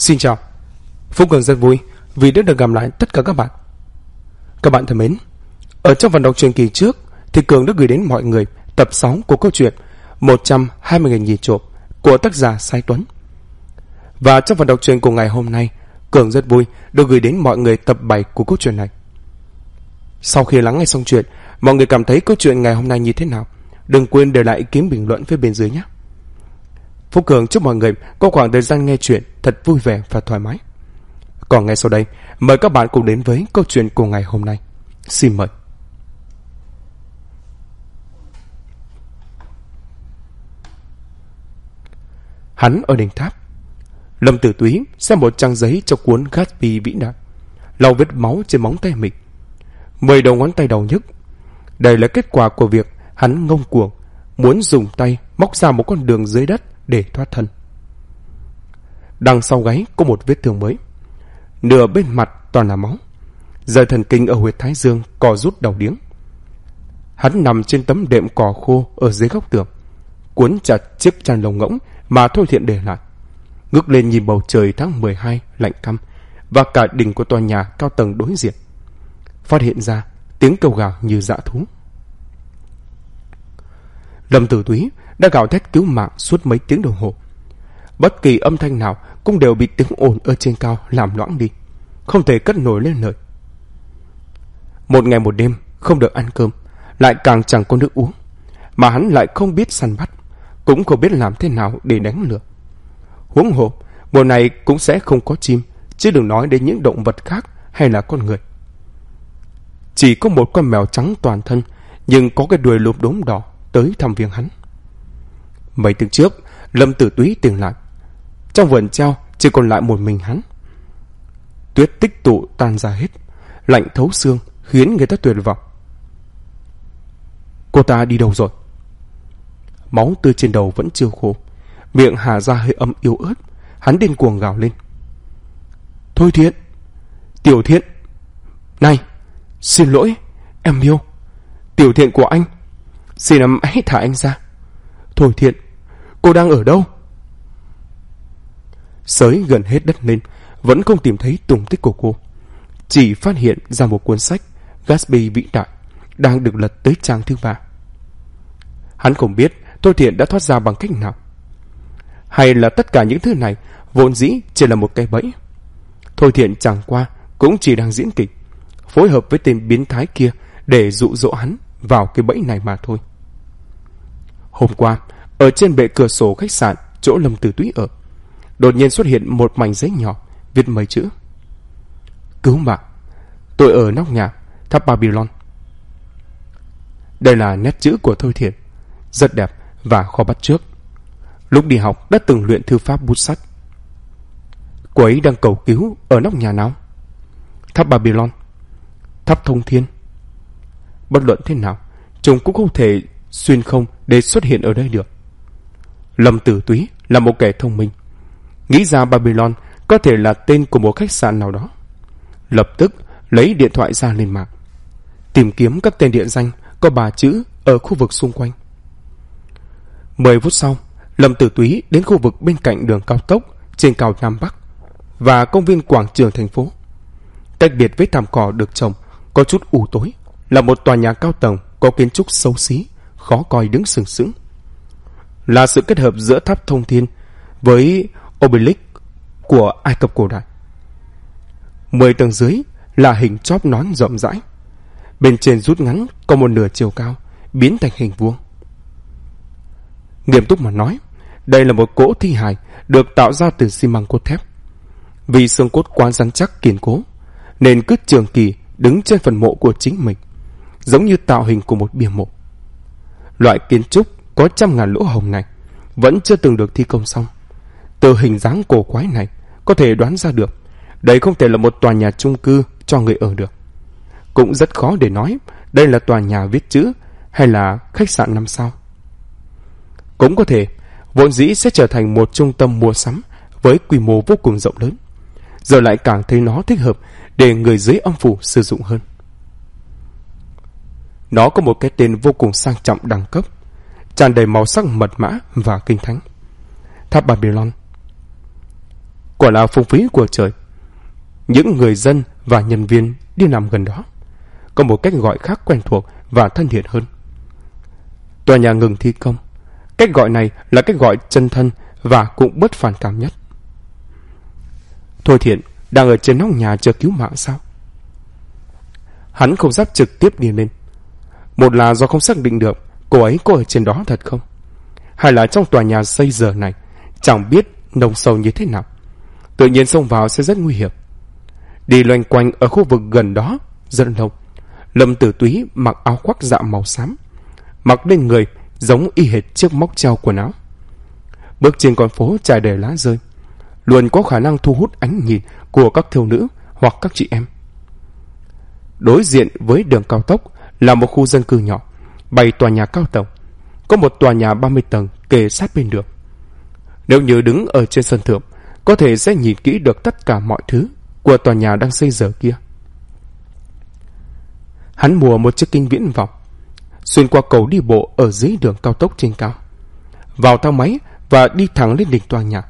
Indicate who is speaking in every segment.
Speaker 1: Xin chào. Phúc Cường rất vui vì đã được gặp lại tất cả các bạn. Các bạn thân mến, ở trong phần đọc truyện kỳ trước thì Cường đã gửi đến mọi người tập 6 của câu chuyện 120 nghìn nhì trộm của tác giả Sai Tuấn. Và trong phần đọc truyện của ngày hôm nay, Cường rất vui được gửi đến mọi người tập 7 của câu chuyện này. Sau khi lắng nghe xong chuyện, mọi người cảm thấy câu chuyện ngày hôm nay như thế nào? Đừng quên để lại ý kiến bình luận phía bên dưới nhé. Phúc Cường chúc mọi người có khoảng thời gian nghe chuyện thật vui vẻ và thoải mái. Còn ngay sau đây, mời các bạn cùng đến với câu chuyện của ngày hôm nay. Xin mời. Hắn ở đỉnh tháp. Lâm Tử Túy xem một trang giấy cho cuốn Gatsby vĩ đại. Lau vết máu trên móng tay mình. Mười đầu ngón tay đầu nhức. Đây là kết quả của việc hắn ngông cuồng, muốn dùng tay móc ra một con đường dưới đất để thoát thân. Đằng sau gáy có một vết thương mới. Nửa bên mặt toàn là máu. Dây thần kinh ở huyệt thái dương cò rút đầu điếng. Hắn nằm trên tấm đệm cỏ khô ở dưới góc tường. Cuốn chặt chiếc chăn lồng ngỗng mà Thôi Thiện để lại. Ngước lên nhìn bầu trời tháng 12 lạnh căm và cả đỉnh của tòa nhà cao tầng đối diện. Phát hiện ra tiếng kêu gào như dã thú. Lâm Tử Túy đã gào thét cứu mạng suốt mấy tiếng đồng hồ. Bất kỳ âm thanh nào cũng đều bị tiếng ồn ở trên cao làm loãng đi, không thể cất nổi lên lời. Một ngày một đêm không được ăn cơm, lại càng chẳng có nước uống, mà hắn lại không biết săn bắt, cũng không biết làm thế nào để đánh lửa. Huống hồ, mùa này cũng sẽ không có chim, chứ đừng nói đến những động vật khác hay là con người. Chỉ có một con mèo trắng toàn thân, nhưng có cái đuôi lốm đốm đỏ tới thăm viếng hắn. Mấy tiếng trước, Lâm Tử Túy tỉnh lại. Trong vườn treo chỉ còn lại một mình hắn. Tuyết tích tụ tan ra hết, lạnh thấu xương khiến người ta tuyệt vọng. Cô ta đi đâu rồi? Máu tươi trên đầu vẫn chưa khô, miệng hà ra hơi âm yếu ớt, hắn điên cuồng gào lên. Thôi thiện, tiểu thiện, này, xin lỗi, em yêu, tiểu thiện của anh, xin em hãy thả anh ra. Thôi thiện, cô đang ở đâu? Sới gần hết đất lên, vẫn không tìm thấy tung tích của cô. Chỉ phát hiện ra một cuốn sách Gatsby vĩ đại đang được lật tới trang thứ ba. Hắn không biết Thôi Thiện đã thoát ra bằng cách nào. Hay là tất cả những thứ này vốn dĩ chỉ là một cái bẫy. Thôi Thiện chẳng qua cũng chỉ đang diễn kịch, phối hợp với tên biến thái kia để dụ dỗ hắn vào cái bẫy này mà thôi. Hôm qua, ở trên bệ cửa sổ khách sạn chỗ Lâm Tử Túy ở, đột nhiên xuất hiện một mảnh giấy nhỏ viết mấy chữ. Cứu mạng, tôi ở nóc nhà, tháp Babylon. Đây là nét chữ của Thôi Thiện, rất đẹp và khó bắt trước. Lúc đi học đã từng luyện thư pháp bút sắt. Cô ấy đang cầu cứu ở nóc nhà nào? Tháp Babylon, tháp Thông Thiên. Bất luận thế nào, chúng cũng không thể xuyên không để xuất hiện ở đây được. Lâm Tử Túy là một kẻ thông minh. Nghĩ ra Babylon có thể là tên của một khách sạn nào đó. Lập tức lấy điện thoại ra lên mạng. Tìm kiếm các tên điện danh có bà chữ ở khu vực xung quanh. Mười phút sau, Lâm Tử Túy đến khu vực bên cạnh đường cao tốc trên cao Nam Bắc và công viên quảng trường thành phố. Cách biệt với thảm cỏ được trồng có chút u tối là một tòa nhà cao tầng có kiến trúc xấu xí, khó coi đứng sừng sững. Là sự kết hợp giữa tháp thông thiên với obelisk của Ai Cập cổ đại. Mười tầng dưới là hình chóp nón rộng rãi. Bên trên rút ngắn có một nửa chiều cao, biến thành hình vuông. Nghiêm túc mà nói, đây là một cỗ thi hài được tạo ra từ xi măng cốt thép. Vì xương cốt quá rắn chắc kiên cố, nên cứ trường kỳ đứng trên phần mộ của chính mình, giống như tạo hình của một bia mộ. Loại kiến trúc có trăm ngàn lỗ hồng này vẫn chưa từng được thi công xong. Từ hình dáng cổ quái này có thể đoán ra được đây không thể là một tòa nhà chung cư cho người ở được. Cũng rất khó để nói đây là tòa nhà viết chữ hay là khách sạn năm sao. Cũng có thể vốn dĩ sẽ trở thành một trung tâm mua sắm với quy mô vô cùng rộng lớn. Giờ lại càng thấy nó thích hợp để người dưới âm phủ sử dụng hơn. Nó có một cái tên vô cùng sang trọng đẳng cấp, tràn đầy màu sắc mật mã và kinh thánh. Tháp Babylon. Quả là phung phí của trời. Những người dân và nhân viên đi nằm gần đó có một cách gọi khác quen thuộc và thân thiện hơn. Tòa nhà ngừng thi công. Cách gọi này là cách gọi chân thân và cũng bất phản cảm nhất. Thôi thiện, đang ở trên nóc nhà chờ cứu mạng sao? Hắn không dám trực tiếp đi lên. Một là do không xác định được cô ấy có ở trên đó thật không? Hay là trong tòa nhà xây giờ này chẳng biết nông sâu như thế nào. Tự nhiên xông vào sẽ rất nguy hiểm. Đi loanh quanh ở khu vực gần đó rất lâu. Lâm Tử Túy mặc áo khoác dạ màu xám, mặc lên người giống y hệt chiếc móc treo quần áo. Bước trên con phố trải đầy lá rơi, luôn có khả năng thu hút ánh nhìn của các thiếu nữ hoặc các chị em. Đối diện với đường cao tốc là một khu dân cư nhỏ, bảy tòa nhà cao tầng. Có một tòa nhà 30 tầng kề sát bên đường. Nếu như đứng ở trên sân thượng, có thể sẽ nhìn kỹ được tất cả mọi thứ của tòa nhà đang xây giờ kia. Hắn mua một chiếc kinh viễn vọng, xuyên qua cầu đi bộ ở dưới đường cao tốc trên cao, vào thang máy và đi thẳng lên đỉnh tòa nhà.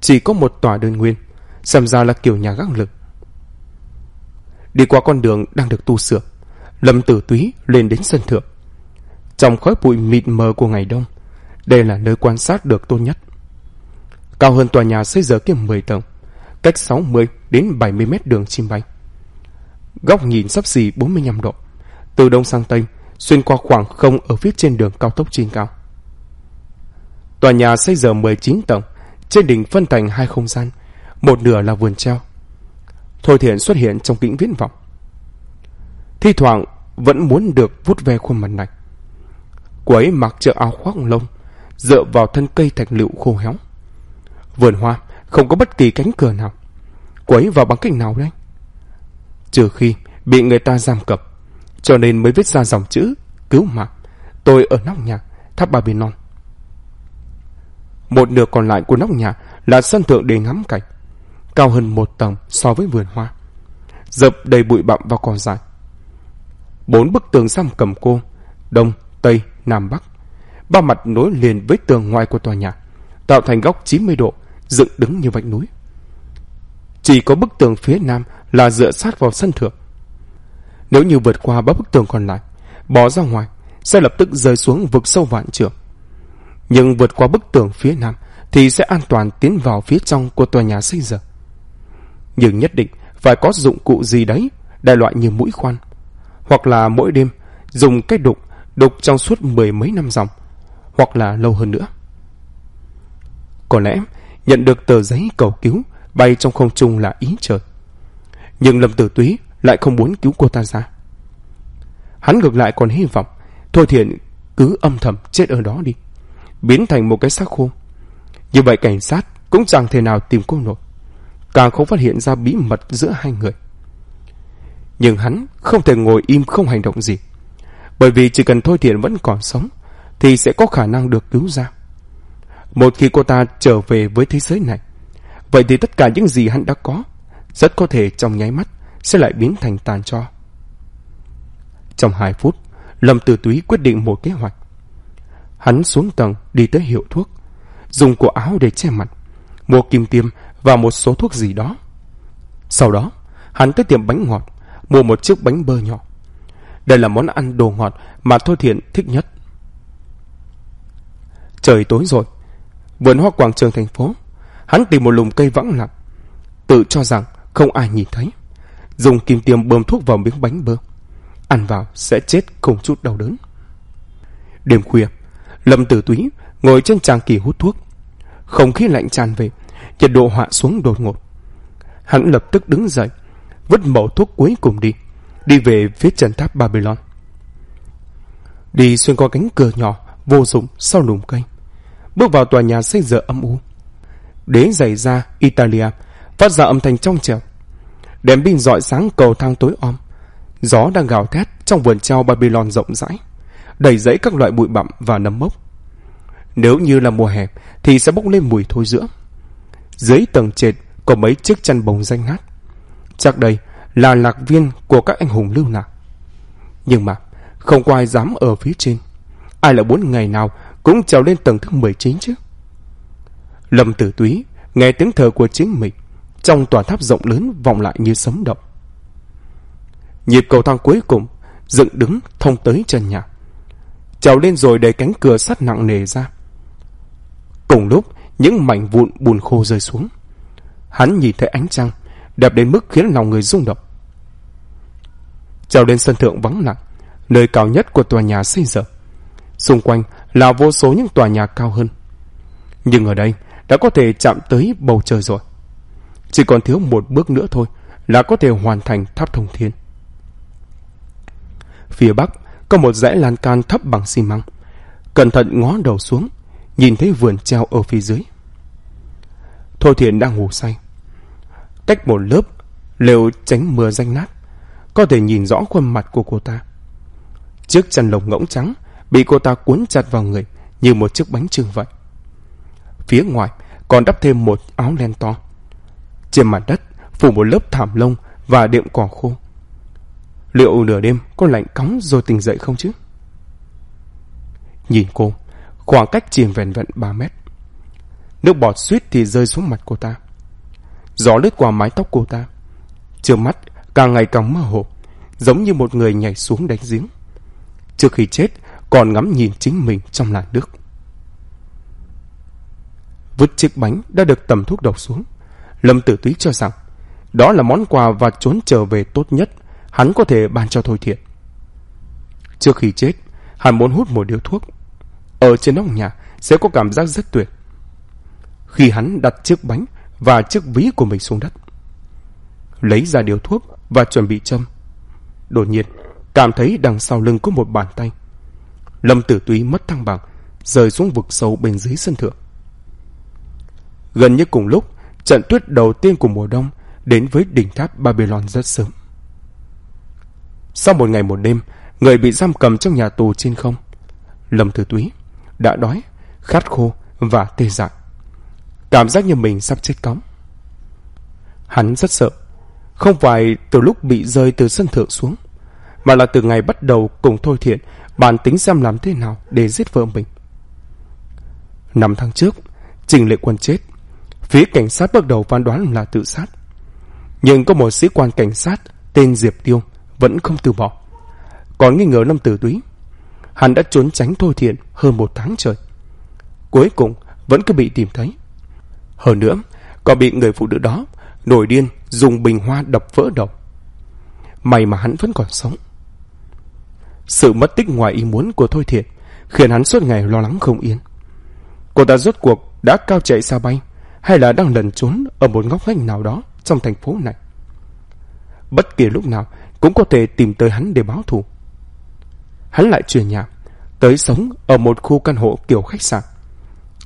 Speaker 1: Chỉ có một tòa đơn nguyên, xem ra là kiểu nhà gác lực. Đi qua con đường đang được tu sửa, Lâm Tử Túy lên đến sân thượng. Trong khói bụi mịt mờ của ngày đông, đây là nơi quan sát được tốt nhất. Cao hơn tòa nhà xây giờ kia 10 tầng, cách 60 đến 70 mét đường chim bay. Góc nhìn sắp xỉ 45 độ, từ đông sang tây, xuyên qua khoảng không ở phía trên đường cao tốc trên cao. Tòa nhà xây giờ 19 tầng, trên đỉnh phân thành hai không gian, một nửa là vườn treo. Thôi Thiện xuất hiện trong kính viễn vọng. Thi thoảng vẫn muốn được vút ve khuôn mặt này. Cô ấy mặc chiếc áo khoác lông, dựa vào thân cây thạch lựu khô héo. Vườn hoa không có bất kỳ cánh cửa nào. Cô ấy vào bằng cách nào đây? Trừ khi bị người ta giam cập, cho nên mới viết ra dòng chữ cứu mạng. Tôi ở nóc nhà, tháp Babylon. Một nửa còn lại của nóc nhà là sân thượng để ngắm cảnh, cao hơn một tầng so với vườn hoa. Dập đầy bụi bặm và cỏ dại. Bốn bức tường giam cầm cô, đông, tây, nam, bắc. Ba mặt nối liền với tường ngoài của tòa nhà, tạo thành góc 90 độ, dựng đứng như vách núi. Chỉ có bức tường phía nam là dựa sát vào sân thượng. Nếu như vượt qua ba bức tường còn lại, bỏ ra ngoài, sẽ lập tức rơi xuống vực sâu vạn trượng. Nhưng vượt qua bức tường phía nam thì sẽ an toàn tiến vào phía trong của tòa nhà xây dựng. Nhưng nhất định phải có dụng cụ gì đấy, đại loại như mũi khoan. Hoặc là mỗi đêm dùng cái đục, đục trong suốt mười mấy năm dòng, hoặc là lâu hơn nữa. Có lẽ nhận được tờ giấy cầu cứu bay trong không trung là ý trời. Nhưng Lâm Tử Túy lại không muốn cứu cô ta ra. Hắn ngược lại còn hy vọng Thôi Thiện cứ âm thầm chết ở đó đi biến thành một cái xác khô. Như vậy cảnh sát cũng chẳng thể nào tìm cô nổi. Càng không phát hiện ra bí mật giữa hai người. Nhưng hắn không thể ngồi im không hành động gì. Bởi vì chỉ cần Thôi Thiện vẫn còn sống thì sẽ có khả năng được cứu ra. Một khi cô ta trở về với thế giới này, vậy thì tất cả những gì hắn đã có rất có thể trong nháy mắt sẽ lại biến thành tàn cho. Trong hai phút, Lâm Tử Túy quyết định một kế hoạch. Hắn xuống tầng đi tới hiệu thuốc, dùng cổ áo để che mặt, mua kim tiêm và một số thuốc gì đó. Sau đó, hắn tới tiệm bánh ngọt, mua một chiếc bánh bơ nhỏ. Đây là món ăn đồ ngọt mà Thôi Thiện thích nhất. Trời tối rồi, vườn hoa quảng trường thành phố, hắn tìm một lùm cây vắng lặng, tự cho rằng không ai nhìn thấy. Dùng kim tiêm bơm thuốc vào miếng bánh bơ. Ăn vào sẽ chết không chút đau đớn. Đêm khuya, Lâm Tử Túy ngồi trên tràng kỳ hút thuốc. Không khí lạnh tràn về, nhiệt độ hạ xuống đột ngột. Hắn lập tức đứng dậy, vứt mẩu thuốc cuối cùng đi, đi về phía trần tháp Babylon. Đi xuyên qua cánh cửa nhỏ, vô dụng sau lùm cây. Bước vào tòa nhà xây dở âm u. Đế giày ra Italia, phát ra âm thanh trong trẻo. Đèn pin dọi sáng cầu thang tối om. Gió đang gào thét trong vườn treo Babylon rộng rãi đầy rẫy các loại bụi bặm và nấm mốc. Nếu như là mùa hè thì sẽ bốc lên mùi thối giữa. Dưới tầng trệt có mấy chiếc chăn bồng danh ngát. Chắc đây là lạc viên của các anh hùng lưu lạc. Nhưng mà không có ai dám ở phía trên. Ai là bốn ngày nào cũng trèo lên tầng thứ 19 chứ. Lâm Tử Túy nghe tiếng thở của chính mình trong tòa tháp rộng lớn vọng lại như sấm động. Nhịp cầu thang cuối cùng dựng đứng thông tới chân nhà. Trèo lên rồi đẩy cánh cửa sắt nặng nề ra. Cùng lúc, những mảnh vụn bùn khô rơi xuống. Hắn nhìn thấy ánh trăng, đẹp đến mức khiến lòng người rung động. Trèo lên sân thượng vắng lặng, nơi cao nhất của tòa nhà xây dựng. Xung quanh là vô số những tòa nhà cao hơn. Nhưng ở đây đã có thể chạm tới bầu trời rồi. Chỉ còn thiếu một bước nữa thôi là có thể hoàn thành tháp thông thiên. Phía bắc có một dãy lan can thấp bằng xi măng. Cẩn thận ngó đầu xuống, nhìn thấy vườn treo ở phía dưới. Thôi Thiện đang ngủ say. Cách một lớp, lều tránh mưa danh nát, có thể nhìn rõ khuôn mặt của cô ta. Chiếc chăn lồng ngỗng trắng bị cô ta cuốn chặt vào người như một chiếc bánh trưng vậy. Phía ngoài còn đắp thêm một áo len to. Trên mặt đất phủ một lớp thảm lông và đệm cỏ khô. Liệu nửa đêm có lạnh cóng rồi tỉnh dậy không chứ? Nhìn cô, khoảng cách chỉ vẹn vẹn 3 mét. Nước bọt suýt thì rơi xuống mặt cô ta. Gió lướt qua mái tóc cô ta. Trước mắt càng ngày càng mơ hồ, giống như một người nhảy xuống đánh giếng. Trước khi chết, còn ngắm nhìn chính mình trong làn nước. Vứt chiếc bánh đã được tầm thuốc độc xuống. Lâm Tử Túy cho rằng đó là món quà và trốn trở về tốt nhất hắn có thể ban cho Thôi Thiện. Trước khi chết, hắn muốn hút một điếu thuốc. Ở trên nóc nhà sẽ có cảm giác rất tuyệt. Khi hắn đặt chiếc bánh và chiếc ví của mình xuống đất, lấy ra điếu thuốc và chuẩn bị châm. Đột nhiên, cảm thấy đằng sau lưng có một bàn tay. Lâm Tử Túy mất thăng bằng, rơi xuống vực sâu bên dưới sân thượng. Gần như cùng lúc, trận tuyết đầu tiên của mùa đông đến với đỉnh tháp Babylon rất sớm. Sau một ngày một đêm, người bị giam cầm trong nhà tù trên không. Lâm Tử Túy đã đói, khát khô và tê dại. Cảm giác như mình sắp chết cóng. Hắn rất sợ. Không phải từ lúc bị rơi từ sân thượng xuống, mà là từ ngày bắt đầu cùng Thôi Thiện bàn tính xem làm thế nào để giết vợ mình. Năm tháng trước, Trình Lệ Quân chết. Phía cảnh sát bắt đầu phán đoán là tự sát. Nhưng có một sĩ quan cảnh sát tên Diệp Tiêu vẫn không từ bỏ. Còn nghi ngờ năm Tử Túy, hắn đã trốn tránh Thôi Thiện hơn một tháng trời. Cuối cùng vẫn cứ bị tìm thấy. Hơn nữa, còn bị người phụ nữ đó nổi điên dùng bình hoa đập vỡ đầu. May mà hắn vẫn còn sống. Sự mất tích ngoài ý muốn của Thôi Thiện khiến hắn suốt ngày lo lắng không yên. Cô ta rốt cuộc đã cao chạy xa bay hay là đang lẩn trốn ở một ngóc ngách nào đó trong thành phố này. Bất kỳ lúc nào cũng có thể tìm tới hắn để báo thù. Hắn lại chuyển nhà, tới sống ở một khu căn hộ kiểu khách sạn.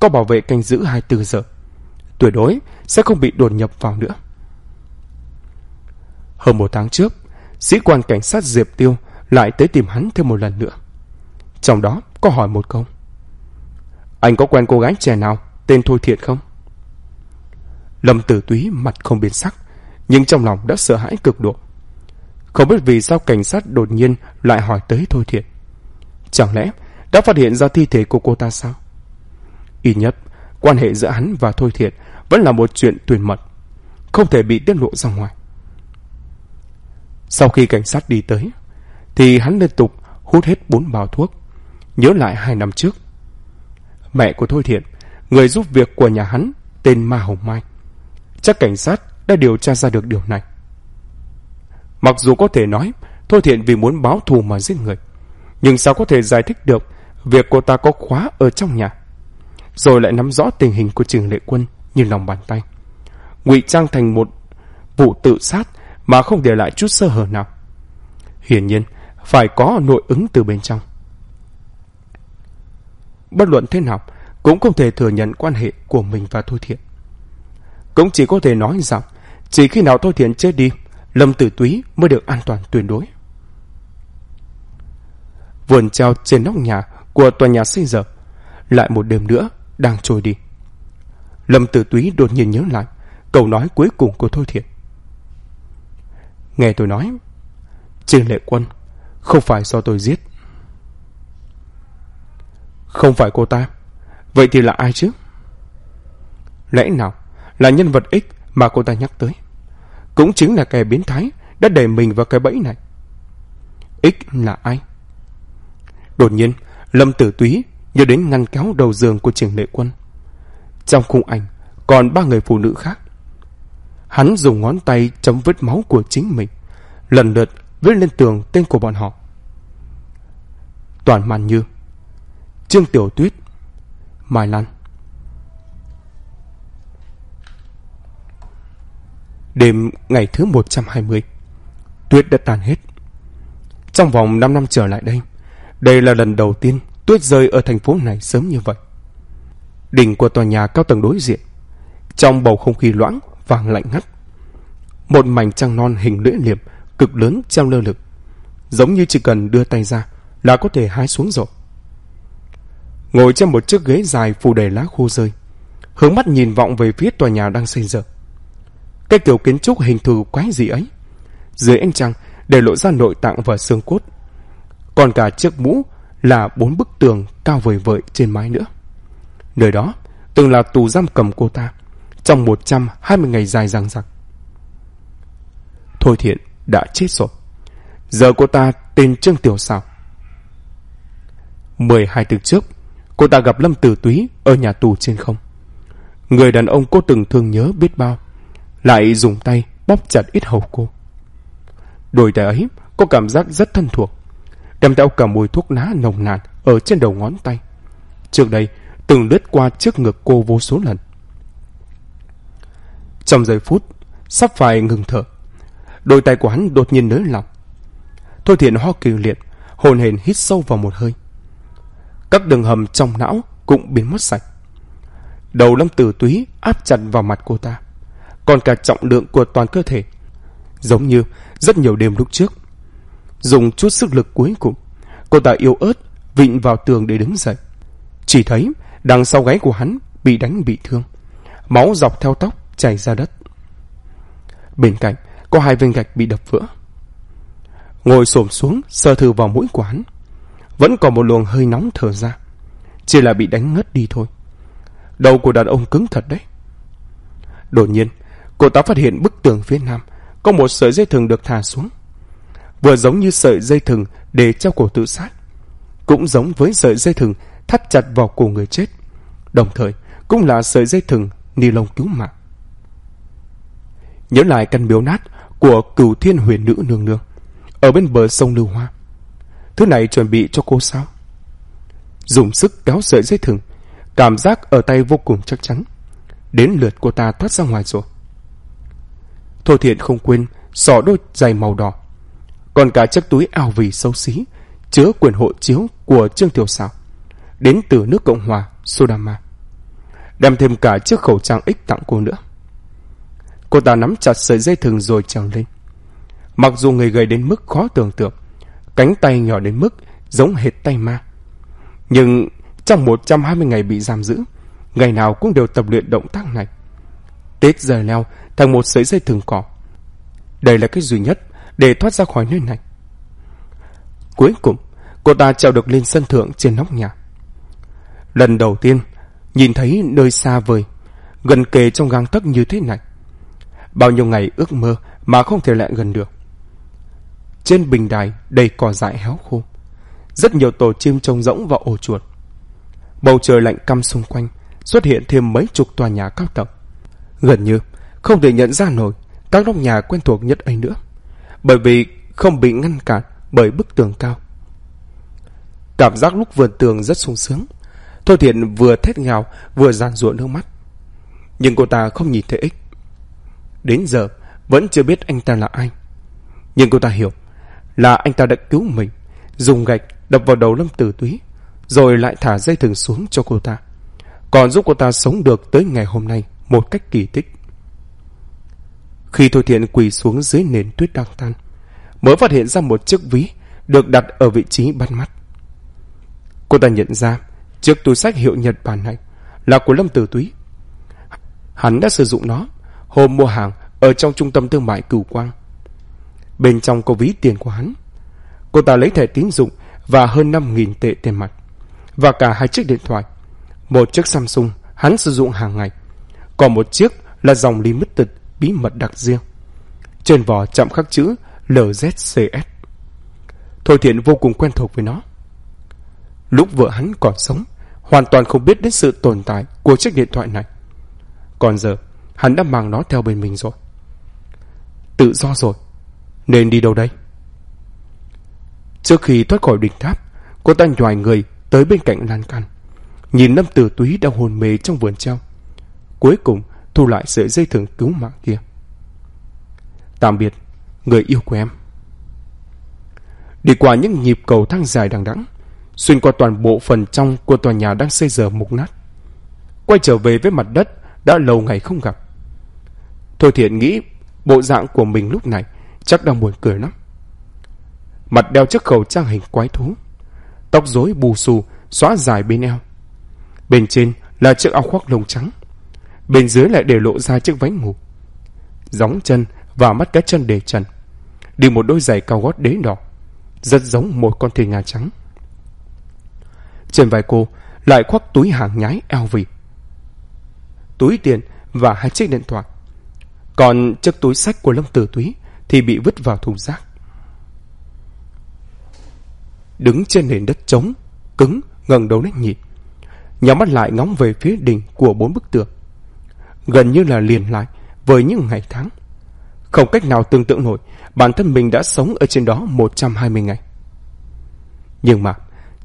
Speaker 1: Có bảo vệ canh giữ 24 giờ. Tuyệt đối sẽ không bị đột nhập vào nữa. Hơn một tháng trước, sĩ quan cảnh sát Diệp Tiêu lại tới tìm hắn thêm một lần nữa. Trong đó có hỏi một câu. Anh có quen cô gái trẻ nào tên Thôi Thiện không? Lâm Tử Túy mặt không biến sắc, nhưng trong lòng đã sợ hãi cực độ. Không biết vì sao cảnh sát đột nhiên lại hỏi tới Thôi Thiện. Chẳng lẽ đã phát hiện ra thi thể của cô ta sao? Ít nhất, quan hệ giữa hắn và Thôi Thiện vẫn là một chuyện tuyệt mật, không thể bị tiết lộ ra ngoài. Sau khi cảnh sát đi tới, thì hắn liên tục hút hết bốn bao thuốc, nhớ lại hai năm trước. Mẹ của Thôi Thiện, người giúp việc của nhà hắn, tên Ma Hồng Mai. Chắc cảnh sát đã điều tra ra được điều này. Mặc dù có thể nói Thôi Thiện vì muốn báo thù mà giết người Nhưng sao có thể giải thích được Việc cô ta có khóa ở trong nhà rồi lại nắm rõ tình hình của trường lệ quân Như lòng bàn tay. Ngụy trang thành một vụ tự sát Mà không để lại chút sơ hở nào. Hiển nhiên, Phải có nội ứng từ bên trong. Bất luận thế nào, Cũng không thể thừa nhận quan hệ của mình và Thôi Thiện. Cũng chỉ có thể nói rằng, Chỉ khi nào Thôi Thiện chết đi, Lâm Tử Túy mới được an toàn tuyệt đối. Vườn treo trên nóc nhà của tòa nhà xây dựng, lại một đêm nữa đang trôi đi. Lâm Tử Túy đột nhiên nhớ lại câu nói cuối cùng của Thôi Thiện. Nghe tôi nói, Trương Lệ Quân không phải do tôi giết. Không phải cô ta, vậy thì là ai chứ? Lẽ nào là nhân vật X mà cô ta nhắc tới. Cũng chính là kẻ biến thái đã đẩy mình vào cái bẫy này. X là ai? Đột nhiên, Lâm Tử Túy nhớ đến ngăn kéo đầu giường của Trường Lệ Quân. Trong khung ảnh, còn ba người phụ nữ khác. Hắn dùng ngón tay chấm vết máu của chính mình, lần lượt viết lên tường tên của bọn họ. Toàn Màn Như, Trương Tiểu Tuyết, Mai Lan. Đêm ngày thứ 120, tuyết đã tan hết. Trong vòng 5 năm trở lại đây, đây là lần đầu tiên tuyết rơi ở thành phố này sớm như vậy. Đỉnh của tòa nhà cao tầng đối diện, trong bầu không khí loãng vàng lạnh ngắt. Một mảnh trăng non hình lưỡi liềm cực lớn treo lơ lửng, giống như chỉ cần đưa tay ra là có thể hái xuống rồi. Ngồi trên một chiếc ghế dài phủ đầy lá khô rơi, hướng mắt nhìn vọng về phía tòa nhà đang xây dựng. Cái kiểu kiến trúc hình thù quái gì ấy, dưới ánh trăng để lộ ra nội tạng và xương cốt. Còn cả chiếc mũ là bốn bức tường cao vời vợi trên mái nữa. Nơi đó từng là tù giam cầm cô ta trong 120 ngày dài răng rặc. Thôi thiện đã chết rồi. Giờ cô ta tên Trương Tiểu Sảo. 12 tuần trước, cô ta gặp Lâm Tử Túy ở nhà tù trên không. Người đàn ông cô từng thương nhớ biết bao, lại dùng tay bóp chặt ít hầu cô. Đôi tay ấy có cảm giác rất thân thuộc, đem theo cả mùi thuốc lá nồng nàn ở trên đầu ngón tay. Trước đây, từng lướt qua trước ngực cô vô số lần. Trong giây phút, sắp phải ngừng thở, đôi tay của hắn đột nhiên nới lỏng. Thôi thiện ho kỳ liệt, hồn hển hít sâu vào một hơi. Các đường hầm trong não cũng biến mất sạch. Đầu lâm tử túy áp chặt vào mặt cô ta, còn cả trọng lượng của toàn cơ thể. Giống như rất nhiều đêm lúc trước. Dùng chút sức lực cuối cùng, cô ta yếu ớt vịn vào tường để đứng dậy. Chỉ thấy đằng sau gáy của hắn bị đánh bị thương. Máu dọc theo tóc chảy ra đất. Bên cạnh có hai viên gạch bị đập vỡ. Ngồi xổm xuống sờ thử vào mũi của hắn. Vẫn còn một luồng hơi nóng thở ra. Chỉ là bị đánh ngất đi thôi. Đầu của đàn ông cứng thật đấy. Đột nhiên, cô ta phát hiện bức tường phía nam có một sợi dây thừng được thả xuống. Vừa giống như sợi dây thừng để treo cổ tự sát. Cũng giống với sợi dây thừng thắt chặt vào cổ người chết. Đồng thời, cũng là sợi dây thừng ni lông cứu mạng. Nhớ lại căn miếu nát của cửu thiên huyền nữ nương nương ở bên bờ sông Lưu Hoa. Thứ này chuẩn bị cho cô sao? Dùng sức kéo sợi dây thừng, cảm giác ở tay vô cùng chắc chắn. Đến lượt cô ta thoát ra ngoài rồi. Thôi thiện không quên xỏ đôi giày màu đỏ. Còn cả chiếc túi ảo vì xấu xí, chứa quyền hộ chiếu của Trương Tiểu Sảo, đến từ nước Cộng hòa Sodama. Đem thêm cả chiếc khẩu trang ích tặng cô nữa. Cô ta nắm chặt sợi dây thừng rồi trèo lên. Mặc dù người gầy đến mức khó tưởng tượng, cánh tay nhỏ đến mức giống hệt tay ma. Nhưng trong 120 ngày bị giam giữ, ngày nào cũng đều tập luyện động tác này. Tết giờ leo thành một sợi dây thừng cỏ. Đây là cái duy nhất để thoát ra khỏi nơi này. Cuối cùng, cô ta trèo được lên sân thượng trên nóc nhà. Lần đầu tiên, nhìn thấy nơi xa vời, gần kề trong gang tấc như thế này. Bao nhiêu ngày ước mơ mà không thể lại gần được. Trên bình đài đầy cỏ dại héo khô. Rất nhiều tổ chim trông rỗng và ổ chuột. Bầu trời lạnh căm xung quanh, xuất hiện thêm mấy chục tòa nhà cao tầng. Gần như không thể nhận ra nổi các nóc nhà quen thuộc nhất ấy nữa. Bởi vì không bị ngăn cản bởi bức tường cao. Cảm giác lúc vườn tường rất sung sướng. Thôi thiện vừa thét ngào vừa giàn ruộng nước mắt. Nhưng cô ta không nhìn thấy ích. Đến giờ vẫn chưa biết anh ta là ai. Nhưng cô ta hiểu là anh ta đã cứu mình, dùng gạch đập vào đầu Lâm Tử Túy, rồi lại thả dây thừng xuống cho cô ta. Còn giúp cô ta sống được tới ngày hôm nay một cách kỳ tích. Khi Thôi Thiện quỳ xuống dưới nền tuyết đang tan, mới phát hiện ra một chiếc ví được đặt ở vị trí bắt mắt. Cô ta nhận ra chiếc túi sách hiệu Nhật Bản này là của Lâm Tử Túy. Hắn đã sử dụng nó hôm mua hàng ở trong trung tâm thương mại Cửu Quang. Bên trong có ví tiền của hắn. Cô ta lấy thẻ tín dụng và hơn 5.000 tệ tiền mặt. Và cả hai chiếc điện thoại. Một chiếc Samsung hắn sử dụng hàng ngày. Còn một chiếc là dòng limited bí mật đặc riêng. Trên vỏ chạm khắc chữ LZCS. Thôi Thiện vô cùng quen thuộc với nó. Lúc vợ hắn còn sống, hoàn toàn không biết đến sự tồn tại của chiếc điện thoại này. Còn giờ, hắn đã mang nó theo bên mình rồi. Tự do rồi. Nên đi đâu đây? Trước khi thoát khỏi đỉnh tháp, cô ta nhòi người tới bên cạnh lan can. Nhìn Lâm Tử Túy đang hồn mê trong vườn treo. Cuối cùng thu lại sợi dây thừng cứu mạng kia. Tạm biệt, người yêu của em. Đi qua những nhịp cầu thang dài đằng đẵng, xuyên qua toàn bộ phần trong của tòa nhà đang xây dở mục nát. Quay trở về với mặt đất đã lâu ngày không gặp. Thôi thiện nghĩ bộ dạng của mình lúc này chắc đang buồn cười lắm. Mặt đeo chiếc khẩu trang hình quái thú. Tóc rối bù xù, xóa dài bên eo. Bên trên là chiếc áo khoác lông trắng. Bên dưới lại để lộ ra chiếc váy ngủ. Gióng chân và mắt cá chân để trần. Đi một đôi giày cao gót đế đỏ. Rất giống một con thuyền nhà trắng. Trên vai cô lại khoác túi hàng nhái LV. Túi tiền và hai chiếc điện thoại. Còn chiếc túi sách của Lâm Tử Túy thì bị vứt vào thùng rác. Đứng trên nền đất trống, cứng, ngẩng đầu lên nhìn. Nhắm mắt lại ngóng về phía đỉnh của bốn bức tường. Gần như là liền lại với những ngày tháng. Không cách nào tưởng tượng nổi bản thân mình đã sống ở trên đó 120 ngày. Nhưng mà,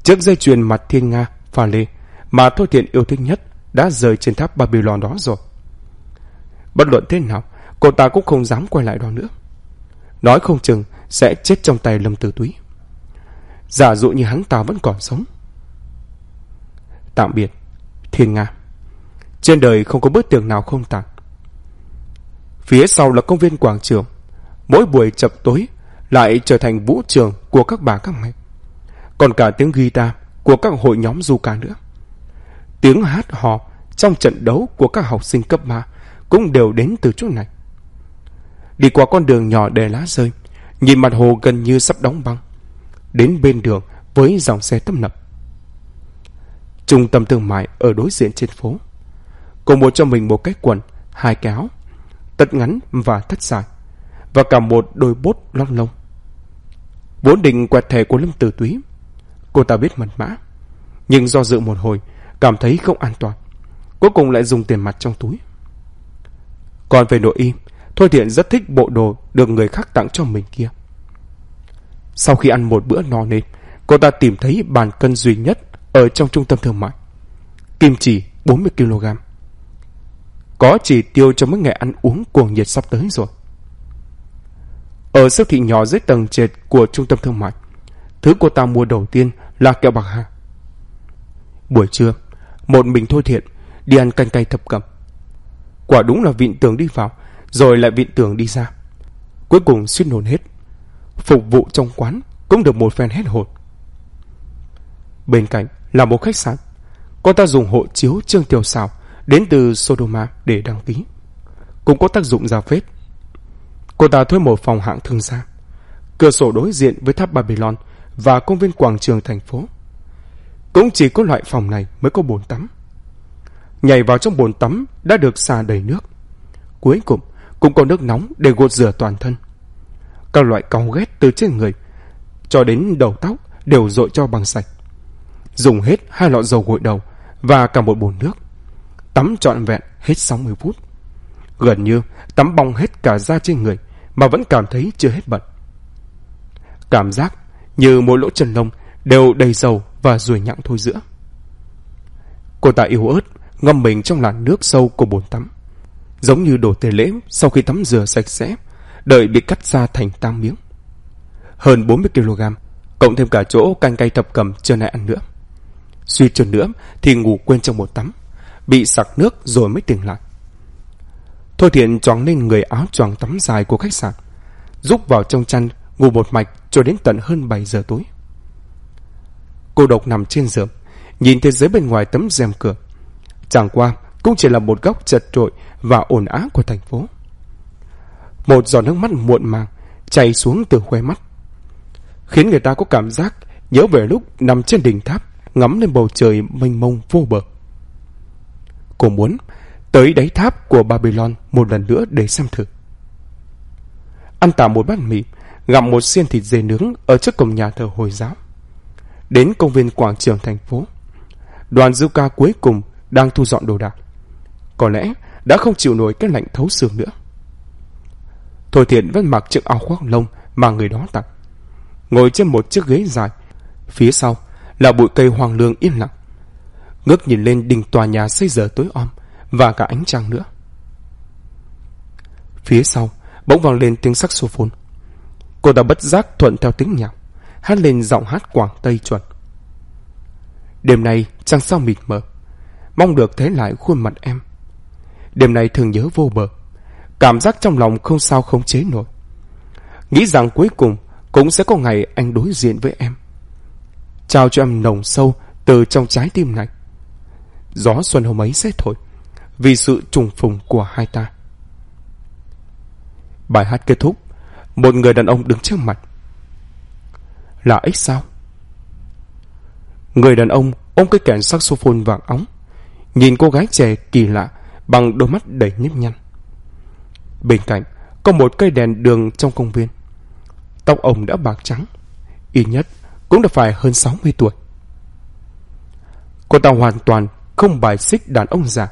Speaker 1: chiếc dây chuyền mặt thiên Nga, pha lê mà Thôi Thiện yêu thích nhất đã rời trên tháp Babylon đó rồi. Bất luận thế nào, cô ta cũng không dám quay lại đó nữa. Nói không chừng sẽ chết trong tay Lâm Tử Túy. Giả dụ như hắn ta vẫn còn sống. Tạm biệt, Thiên Nga. Trên đời không có bức tường nào không tạc. Phía sau là công viên quảng trường. Mỗi buổi chập tối lại trở thành vũ trường của các bà các mẹ. Còn cả tiếng guitar của các hội nhóm du ca nữa. Tiếng hát hò trong trận đấu của các học sinh cấp 3 cũng đều đến từ chỗ này. Đi qua con đường nhỏ đầy lá rơi, nhìn mặt hồ gần như sắp đóng băng. Đến bên đường với dòng xe tấp nập. Trung tâm thương mại ở đối diện trên phố. Cô mua cho mình một cái quần, hai cái áo, tất ngắn và thắt dài, và cả một đôi bốt lót lông. Vốn định quẹt thẻ của Lâm Tử Túy. Cô ta biết mật mã, nhưng do dự một hồi, cảm thấy không an toàn. Cuối cùng lại dùng tiền mặt trong túi. Còn về nội y, Thôi Thiện rất thích bộ đồ được người khác tặng cho mình kia. Sau khi ăn một bữa no nê, cô ta tìm thấy bàn cân duy nhất ở trong trung tâm thương mại. Kim chỉ 40kg. Có chỉ tiêu cho mấy ngày ăn uống cuồng nhiệt sắp tới rồi. Ở siêu thị nhỏ dưới tầng trệt của trung tâm thương mại, thứ cô ta mua đầu tiên là kẹo bạc hà. Buổi trưa, một mình thôi thiện, đi ăn canh cay thập cẩm. Quả đúng là vịn tường đi vào, rồi lại vịn tường đi ra. Cuối cùng suýt nôn hết. Phục vụ trong quán cũng được một phen hết hồn. Bên cạnh là một khách sạn. Cô ta dùng hộ chiếu trương tiểu Sảo đến từ Sodoma để đăng ký. Cũng có tác dụng giao phết. Cô ta thuê một phòng hạng thương gia. Cửa sổ đối diện với tháp Babylon và công viên quảng trường thành phố. Cũng chỉ có loại phòng này mới có bồn tắm. Nhảy vào trong bồn tắm đã được xà đầy nước. Cuối cùng, cũng có nước nóng để gột rửa toàn thân. Các loại cáu ghét từ trên người cho đến đầu tóc đều dội cho bằng sạch. Dùng hết hai lọ dầu gội đầu và cả một bồn nước. Tắm trọn vẹn hết 60 phút. Gần như tắm bong hết cả da trên người mà vẫn cảm thấy chưa hết bận. Cảm giác như mỗi lỗ chân lông đều đầy dầu và ruồi nhặng thôi giữa. Cô ta yếu ớt ngâm mình trong làn nước sâu của bồn tắm. Giống như đồ tề lễ sau khi tắm rửa sạch sẽ, đợi bị cắt ra thành tam miếng. Hơn 40kg, cộng thêm cả chỗ canh cay thập cầm chưa nãy ăn nữa. Suy chuẩn nữa thì ngủ quên trong một tắm, bị sặc nước rồi mới tỉnh lại. Thôi thiện choàng lên người áo choàng tắm dài của khách sạn, rúc vào trong chăn ngủ một mạch cho đến tận hơn 7 giờ tối. Cô độc nằm trên giường, nhìn thế giới bên ngoài tấm rèm cửa. Chẳng qua cũng chỉ là một góc chật trội và ồn ào của thành phố. Một giọt nước mắt muộn màng chảy xuống từ khóe mắt, khiến người ta có cảm giác nhớ về lúc nằm trên đỉnh tháp ngắm lên bầu trời mênh mông vô bờ. Cô muốn tới đáy tháp của Babylon một lần nữa để xem thử. Ăn tạm một bát mì, gặm một xiên thịt dê nướng ở trước cổng nhà thờ Hồi giáo. Đến công viên quảng trường thành phố, đoàn du ca cuối cùng đang thu dọn đồ đạc. Có lẽ đã không chịu nổi cái lạnh thấu xương nữa. Thôi thiện vẫn mặc chiếc áo khoác lông mà người đó tặng. Ngồi trên một chiếc ghế dài, phía sau là bụi cây hoang lương yên lặng. Ngước nhìn lên đỉnh tòa nhà xây giờ tối om và cả ánh trăng nữa. Phía sau bỗng vang lên tiếng saxophone. Cô ta bất giác thuận theo tiếng nhạc, hát lên giọng hát Quảng Tây chuẩn. Đêm nay trăng sao mịt mờ, mong được thấy lại khuôn mặt em. Đêm nay thường nhớ vô bờ, cảm giác trong lòng không sao không chế nổi. Nghĩ rằng cuối cùng cũng sẽ có ngày anh đối diện với em. Trao cho em nồng sâu từ trong trái tim này. Gió xuân hôm ấy sẽ thổi, vì sự trùng phùng của hai ta. Bài hát kết thúc, một người đàn ông đứng trước mặt. Là ích sao? Người đàn ông ôm cái kèn saxophone vàng óng, nhìn cô gái trẻ kỳ lạ bằng đôi mắt đầy nhấp nhăn. Bên cạnh có một cây đèn đường trong công viên. Tóc ông đã bạc trắng, ít nhất cũng đã phải hơn 60 tuổi. Cô ta hoàn toàn không bài xích đàn ông già.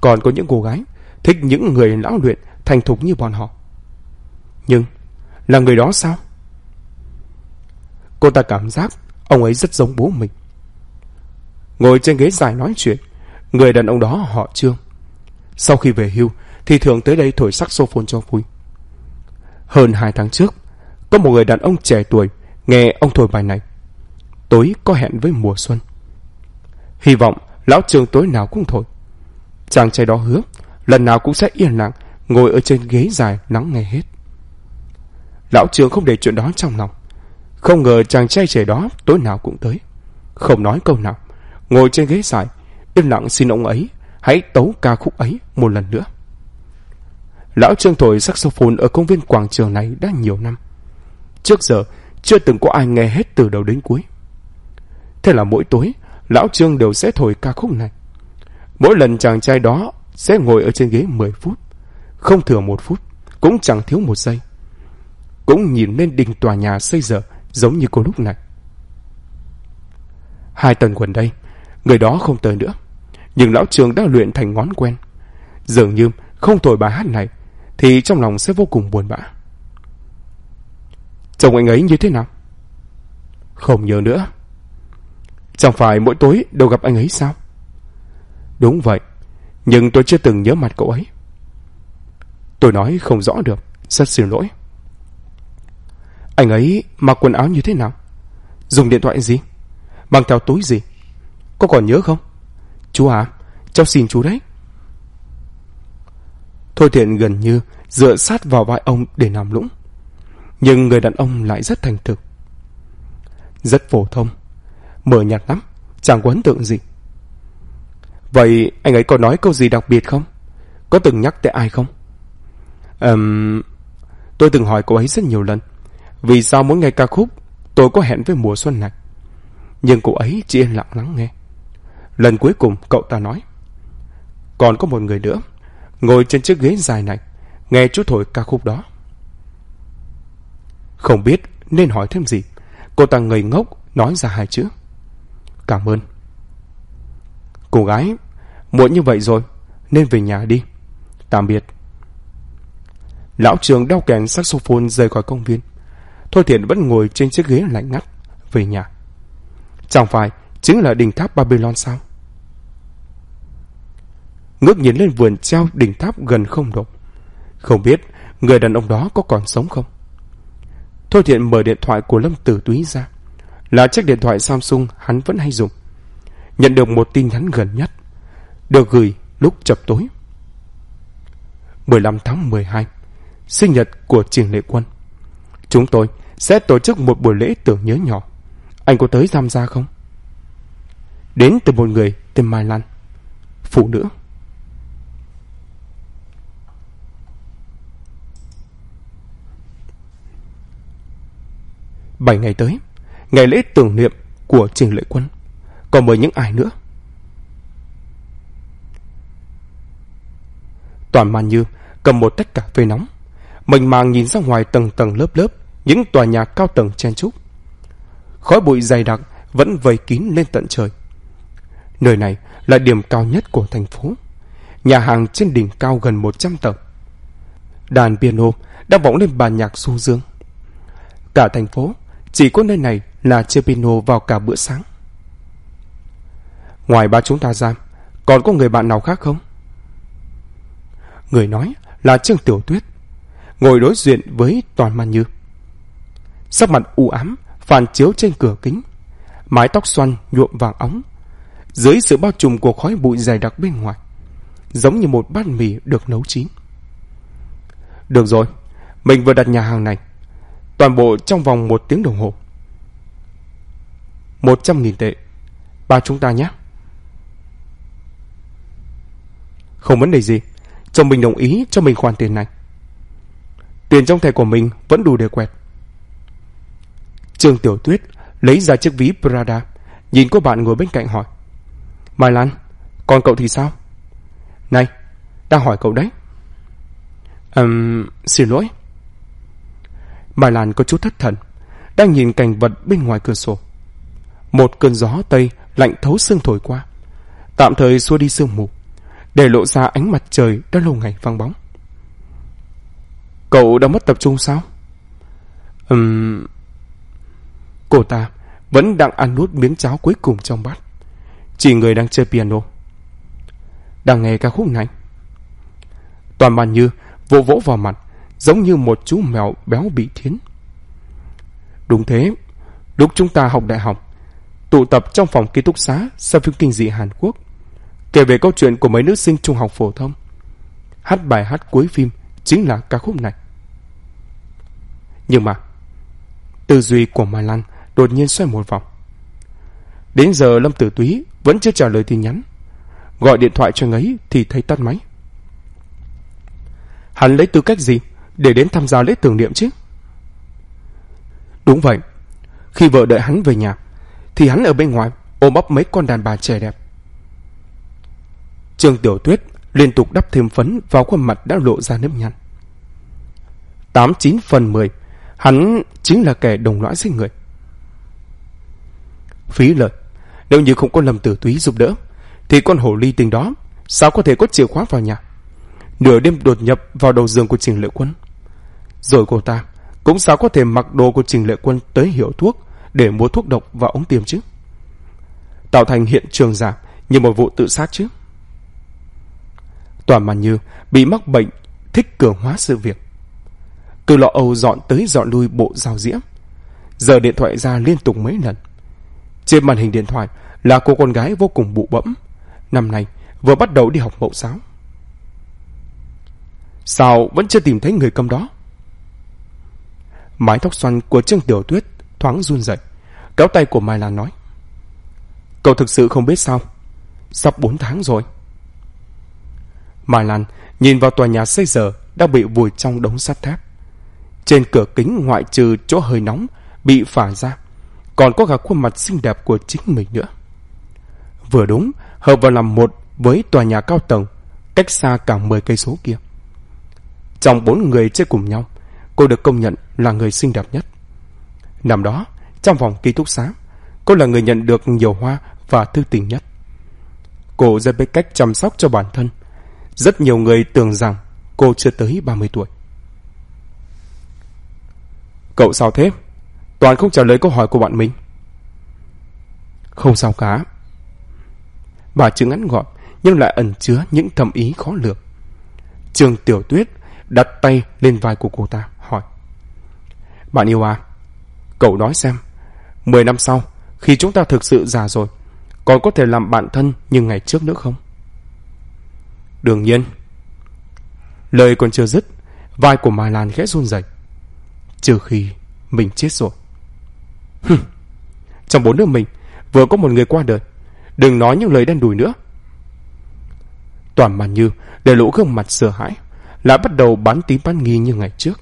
Speaker 1: Còn có những cô gái thích những người lão luyện thành thục như bọn họ. Nhưng, là người đó sao? Cô ta cảm giác ông ấy rất giống bố mình. Ngồi trên ghế dài nói chuyện, người đàn ông đó họ Trương. Sau khi về hưu, thì thường tới đây thổi saxophone cho vui. Hơn hai tháng trước, có một người đàn ông trẻ tuổi nghe ông thổi bài này. Tối có hẹn với mùa xuân. Hy vọng lão trường tối nào cũng thổi. Chàng trai đó hứa, lần nào cũng sẽ yên lặng ngồi ở trên ghế dài lắng nghe hết. Lão trường không để chuyện đó trong lòng. Không ngờ chàng trai trẻ đó tối nào cũng tới. Không nói câu nào. Ngồi trên ghế dài, yên lặng xin ông ấy hãy tấu ca khúc ấy một lần nữa. Lão Trương thổi saxophone ở công viên quảng trường này đã nhiều năm. Trước giờ, chưa từng có ai nghe hết từ đầu đến cuối. Thế là mỗi tối, Lão Trương đều sẽ thổi ca khúc này. Mỗi lần chàng trai đó sẽ ngồi ở trên ghế 10 phút. Không thừa một phút, cũng chẳng thiếu một giây. Cũng nhìn lên đỉnh tòa nhà xây dở giống như cô lúc này. Hai tuần gần đây, người đó không tới nữa. Nhưng lão trương đã luyện thành ngón quen. Dường như không thổi bài hát này thì trong lòng sẽ vô cùng buồn bã. Chồng anh ấy như thế nào? Không nhớ nữa. Chẳng phải mỗi tối đều gặp anh ấy sao? Đúng vậy, nhưng tôi chưa từng nhớ mặt cậu ấy. Tôi nói không rõ được, rất xin lỗi. Anh ấy mặc quần áo như thế nào? Dùng điện thoại gì? Mang theo túi gì? Có còn nhớ không? Chú à, cháu xin chú đấy. Thôi thiện gần như dựa sát vào vai ông để nằm lũng. Nhưng người đàn ông lại rất thành thực. Rất phổ thông mờ nhạt lắm, chẳng có ấn tượng gì. Vậy anh ấy có nói câu gì đặc biệt không? Có từng nhắc tới ai không? Um, tôi từng hỏi cô ấy rất nhiều lần. Vì sao mỗi ngày ca khúc tôi có hẹn với mùa xuân này? Nhưng cô ấy chỉ yên lặng lắng nghe. Lần cuối cùng cậu ta nói. Còn có một người nữa, ngồi trên chiếc ghế dài này, nghe chú thổi ca khúc đó. Không biết nên hỏi thêm gì, cô ta ngây ngốc nói ra hai chữ. Cảm ơn. Cô gái, muộn như vậy rồi, nên về nhà đi. Tạm biệt. Lão trường đeo kèn saxophone rời khỏi công viên. Thôi thiện vẫn ngồi trên chiếc ghế lạnh ngắt, về nhà. Chẳng phải chính là đỉnh tháp Babylon sao? Ngước nhìn lên vườn treo đỉnh tháp gần không độ. Không biết người đàn ông đó có còn sống không? Thôi thiện mở điện thoại của Lâm Tử Túy ra. Là chiếc điện thoại Samsung hắn vẫn hay dùng. Nhận được một tin nhắn gần nhất. Được gửi lúc chập tối. 15 tháng 12 Sinh nhật của Trình Lệ Quân Chúng tôi sẽ tổ chức một buổi lễ tưởng nhớ nhỏ. Anh có tới tham gia không? Đến từ một người tên Mai Lan. Phụ nữ. Bảy ngày tới, ngày lễ tưởng niệm của Trình Lệ Quân. Còn mời những ai nữa? Toàn Man Như cầm một tách cà phê nóng. Mình màng nhìn ra ngoài tầng tầng lớp lớp những tòa nhà cao tầng chen trúc. Khói bụi dày đặc vẫn vây kín lên tận trời. Nơi này là điểm cao nhất của thành phố. Nhà hàng trên đỉnh cao gần 100 tầng. Đàn piano đang vọng lên bàn nhạc du dương. Cả thành phố chỉ có nơi này là chơi vào cả bữa sáng. Ngoài ba chúng ta ra, còn có người bạn nào khác không? Người nói là Trương Tiểu Tuyết, ngồi đối diện với Toàn Man Như. Sắc mặt u ám, phản chiếu trên cửa kính, mái tóc xoăn nhuộm vàng óng, dưới sự bao trùm của khói bụi dày đặc bên ngoài, giống như một bát mì được nấu chín. Được rồi, mình vừa đặt nhà hàng này, toàn bộ trong vòng một tiếng đồng hồ. Một trăm nghìn tệ, ba chúng ta nhé. Không vấn đề gì, chồng mình đồng ý cho mình khoản tiền này. Tiền trong thẻ của mình vẫn đủ để quẹt. Trương Tiểu Tuyết lấy ra chiếc ví Prada, nhìn cô bạn ngồi bên cạnh hỏi. Mai Lan, còn cậu thì sao? Này, đang hỏi cậu đấy. Ừm, xin lỗi. Mai Lan có chút thất thần, đang nhìn cảnh vật bên ngoài cửa sổ. Một cơn gió tây lạnh thấu xương thổi qua, tạm thời xua đi sương mù, để lộ ra ánh mặt trời đã lâu ngày vang bóng. Cậu đã mất tập trung sao? Ừm... Cô ta vẫn đang ăn nuốt miếng cháo cuối cùng trong bát. Chỉ người đang chơi piano. Đang nghe ca khúc này. Toàn bàn như vỗ vỗ vào mặt, giống như một chú mèo béo bị thiến. Đúng thế, lúc chúng ta học đại học, tụ tập trong phòng ký túc xá xem phim kinh dị Hàn Quốc, kể về câu chuyện của mấy nữ sinh trung học phổ thông. Hát bài hát cuối phim chính là ca khúc này. Nhưng mà, tư duy của Mai Lan đột nhiên xoay một vòng. Đến giờ Lâm Tử Túy vẫn chưa trả lời tin nhắn. Gọi điện thoại cho ngấy thì thấy tắt máy. Hắn lấy tư cách gì để đến tham gia lễ tưởng niệm chứ? Đúng vậy. Khi vợ đợi hắn về nhà, thì hắn ở bên ngoài ôm ấp mấy con đàn bà trẻ đẹp. Trương Tiểu Tuyết liên tục đắp thêm phấn vào khuôn mặt đã lộ ra nếp nhăn. Tám chín phần mười, hắn chính là kẻ đồng lõa giết người. Phí lời, nếu như không có lầm Tử Túy giúp đỡ, thì con hổ ly tình đó sao có thể có chìa khóa vào nhà? Nửa đêm đột nhập vào đầu giường của Trình Lệ Quân. Rồi cô ta cũng sao có thể mặc đồ của Trình Lệ Quân tới hiệu thuốc để mua thuốc độc vào ống tiêm chứ? Tạo thành hiện trường giả, như một vụ tự sát chứ? Toàn màn như bị mắc bệnh thích cường hóa sự việc. Cứ lọ Âu dọn tới dọn lui bộ rào dĩa. Giờ điện thoại ra liên tục mấy lần. Trên màn hình điện thoại là cô con gái vô cùng bụ bẫm. Năm nay, vừa bắt đầu đi học mẫu giáo. Sao vẫn chưa tìm thấy người cầm đó? Mái tóc xoăn của Trương Tiểu Tuyết thoáng run rẩy, kéo tay của Mai Lan nói. Cậu thực sự không biết sao? Sắp bốn tháng rồi. Mai Lan nhìn vào tòa nhà xây giờ đang bị vùi trong đống sắt thép. Trên cửa kính ngoại trừ chỗ hơi nóng bị phả ra, còn có cả khuôn mặt xinh đẹp của chính mình nữa. Vừa đúng, hợp vào làm một với tòa nhà cao tầng, cách xa cả 10 cây số kia. Trong bốn người chơi cùng nhau, cô được công nhận là người xinh đẹp nhất. Năm đó, trong vòng ký túc xá, cô là người nhận được nhiều hoa và thư tình nhất. Cô rất biết cách chăm sóc cho bản thân. Rất nhiều người tưởng rằng cô chưa tới 30 tuổi. Cậu sao thế? Toàn không trả lời câu hỏi của bạn mình. Không sao cả. Bà chữ ngắn gọn nhưng lại ẩn chứa những thầm ý khó lường. Trường Tiểu Tuyết đặt tay lên vai của cô ta, hỏi. Bạn yêu à, cậu nói xem, 10 năm sau, khi chúng ta thực sự già rồi, còn có thể làm bạn thân như ngày trước nữa không? Đương nhiên. Lời còn chưa dứt, vai của Mai Lan khẽ run rẩy. Trừ khi mình chết rồi. Hừm. Trong bốn đứa mình, vừa có một người qua đời. Đừng nói những lời đen đùi nữa. Toàn màn như để lũ gương mặt sợ hãi, lại bắt đầu bán tín bán nghi như ngày trước.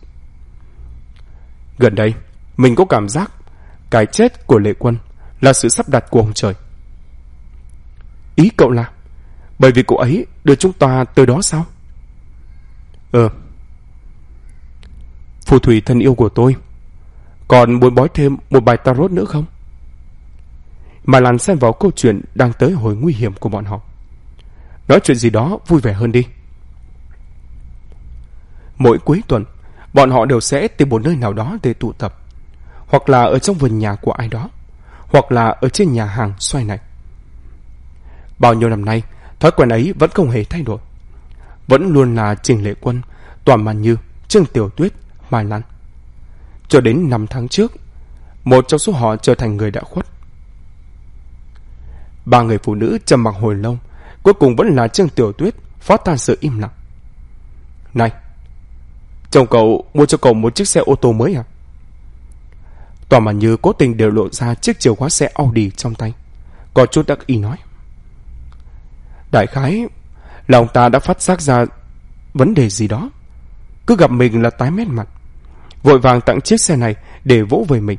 Speaker 1: Gần đây, mình có cảm giác cái chết của lệ quân là sự sắp đặt của ông trời. Ý cậu là bởi vì cậu ấy đưa chúng ta tới đó sao? Ờ. Phù thủy thân yêu của tôi. Còn muốn bói thêm một bài tarot nữa không? Mà làn xen vào câu chuyện đang tới hồi nguy hiểm của bọn họ. Nói chuyện gì đó vui vẻ hơn đi. Mỗi cuối tuần, bọn họ đều sẽ tìm một nơi nào đó để tụ tập. Hoặc là ở trong vườn nhà của ai đó. Hoặc là ở trên nhà hàng xoay này. Bao nhiêu năm nay, thói quen ấy vẫn không hề thay đổi. Vẫn luôn là Trình Lệ Quân, Toàn Màn Như, Trương Tiểu Tuyết, Mai Lan. Cho đến năm tháng trước, một trong số họ trở thành người đã khuất. Ba người phụ nữ trầm mặc hồi lâu, cuối cùng vẫn là Trương Tiểu Tuyết phó tan sự im lặng. Này, chồng cậu mua cho cậu một chiếc xe ô tô mới à? Tòa mà Như cố tình đều lộ ra chiếc chìa khóa xe Audi trong tay. Có chút đắc ý nói. Đại khái là ông ta đã phát giác ra vấn đề gì đó. Cứ gặp mình là tái mét mặt. Vội vàng tặng chiếc xe này để vỗ về mình,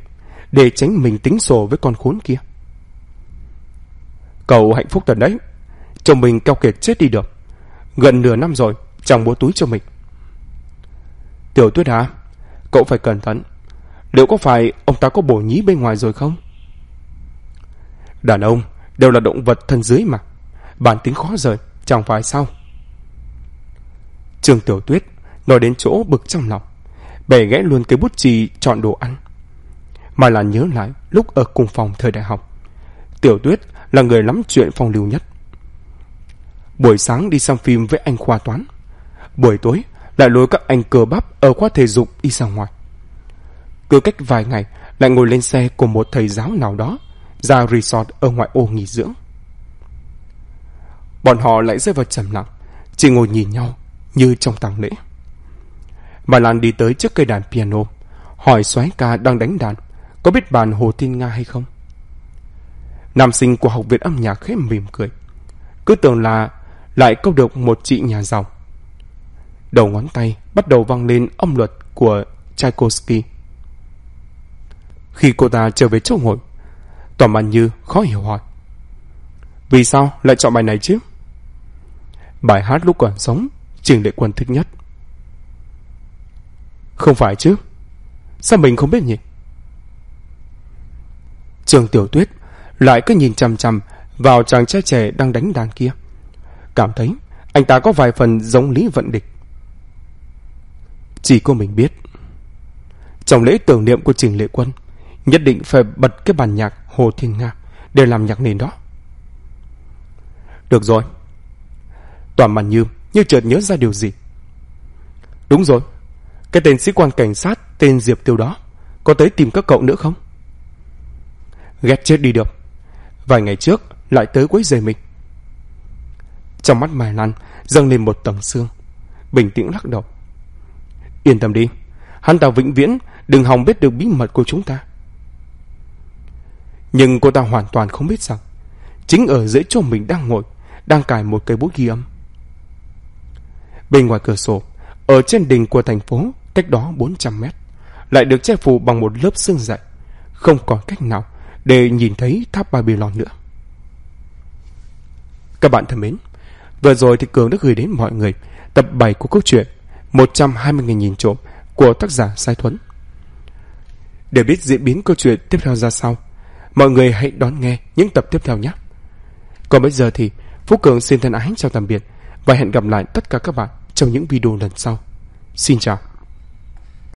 Speaker 1: để tránh mình tính sổ với con khốn kia. Cậu hạnh phúc thật đấy. Chồng mình keo kiệt chết đi được. Gần nửa năm rồi, chẳng bố túi cho mình. Tiểu tuyết hả? Cậu phải cẩn thận. Liệu có phải ông ta có bổ nhí bên ngoài rồi không? Đàn ông đều là động vật thân dưới mà bản tính khó rời, chẳng phải sao? Trường Tiểu Tuyết nói đến chỗ bực trong lòng, bẻ gãy luôn cái bút chì chọn đồ ăn. Mà là nhớ lại lúc ở cùng phòng thời đại học. Tiểu Tuyết là người lắm chuyện phong lưu nhất. Buổi sáng đi xem phim với anh khoa toán. Buổi tối lại lôi các anh cờ bắp ở khoa thể dục đi ra ngoài. Cứ cách vài ngày lại ngồi lên xe của một thầy giáo nào đó ra resort ở ngoại ô nghỉ dưỡng. Bọn họ lại rơi vào trầm lặng, chỉ ngồi nhìn nhau như trong tang lễ. Bà Lan đi tới trước cây đàn piano, hỏi soái ca đang đánh đàn, có biết bàn Hồ Thiên Nga hay không? Nam sinh của học viện âm nhạc khẽ mỉm cười, cứ tưởng là lại câu được một chị nhà giàu. Đầu ngón tay bắt đầu vang lên âm luật của Tchaikovsky. Khi cô ta trở về chỗ ngồi, Toàn Bàn Như khó hiểu hỏi. Vì sao lại chọn bài này chứ? Bài hát lúc còn sống, Trình Lệ Quân thích nhất. Không phải chứ. Sao mình không biết nhỉ? Trường Tiểu Tuyết lại cứ nhìn chằm chằm vào chàng trai trẻ đang đánh đàn kia. Cảm thấy anh ta có vài phần giống Lý Vận Địch. Chỉ cô mình biết. Trong lễ tưởng niệm của Trình Lệ Quân, nhất định phải bật cái bản nhạc Hồ Thiên Nga để làm nhạc nền đó. Được rồi, Toàn mặt như, như chợt nhớ ra điều gì. Đúng rồi, cái tên sĩ quan cảnh sát tên Diệp Tiêu đó, có tới tìm các cậu nữa không? Ghét chết đi được. Vài ngày trước, lại tới quấy rầy mình. Trong mắt Mai Lan dâng lên một tầng xương, bình tĩnh lắc đầu. Yên tâm đi, hắn ta vĩnh viễn đừng hòng biết được bí mật của chúng ta. Nhưng cô ta hoàn toàn không biết rằng, chính ở dưới chỗ mình đang ngồi, đang cài một cây bút ghi âm. Bên ngoài cửa sổ, ở trên đỉnh của thành phố, cách đó 400 mét, lại được che phủ bằng một lớp sương dậy. Không còn cách nào để nhìn thấy tháp Babylon nữa. Các bạn thân mến, vừa rồi thì Cường đã gửi đến mọi người tập 7 của câu chuyện 120.000 nhìn trộm của tác giả Sai Thuấn. Để biết diễn biến câu chuyện tiếp theo ra sao, mọi người hãy đón nghe những tập tiếp theo nhé. Còn bây giờ thì Phú Cường xin thân ái chào tạm biệt và hẹn gặp lại tất cả các bạn trong những video lần sau. Xin chào.